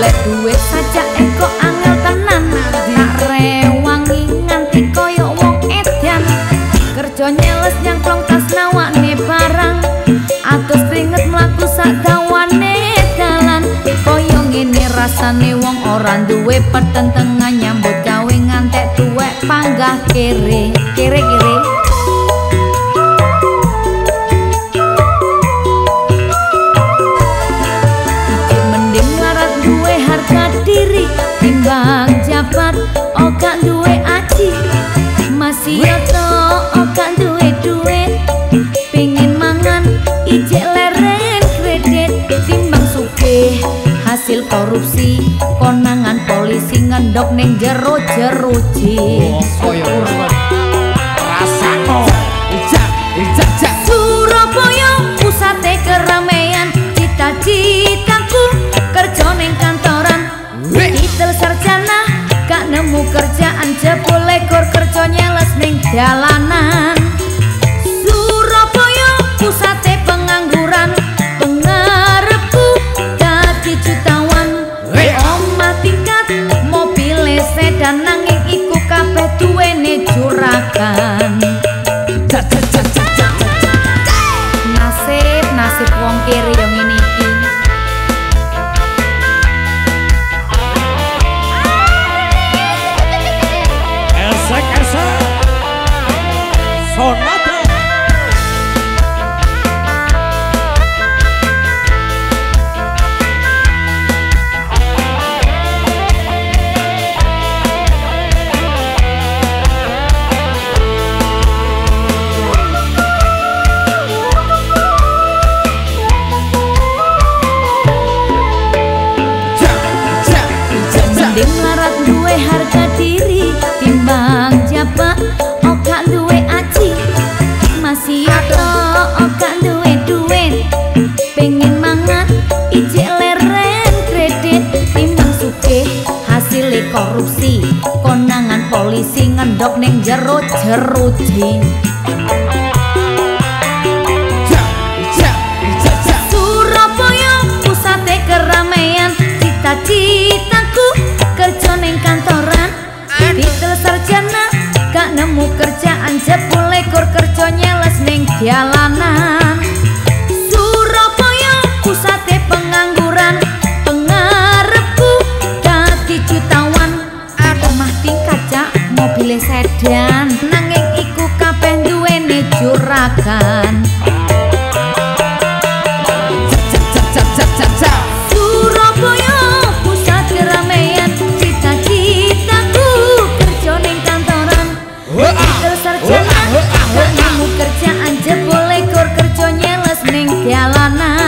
golek duit saja eko angel tenan. Tak rewangi nganti koyo wong edan. Kerja nyeles nyangklong tas nawane barang. Atus keringet mlaku sak dawane dalan. Koyo ngene rasane wong ora duwe pertentangan. Nyambut gawe ngantek tuwek panggah kere kere kere hasil korupsi konangan polisi ngendok neng jero ijak ijak Surabaya pusate keramaian cita-citaku kerja neng kantoran. Titel sarjana gak nemu kerjaan jebul lekor kerja nyeles ning jalanan dan ngendok neng jero jeruji Surabaya pusate keramaian. Cita-citaku kerja neng kantoran. Titel sarjana gak nemu kerjaan. Jebul lekor kerja nyeles neng jalanan 하나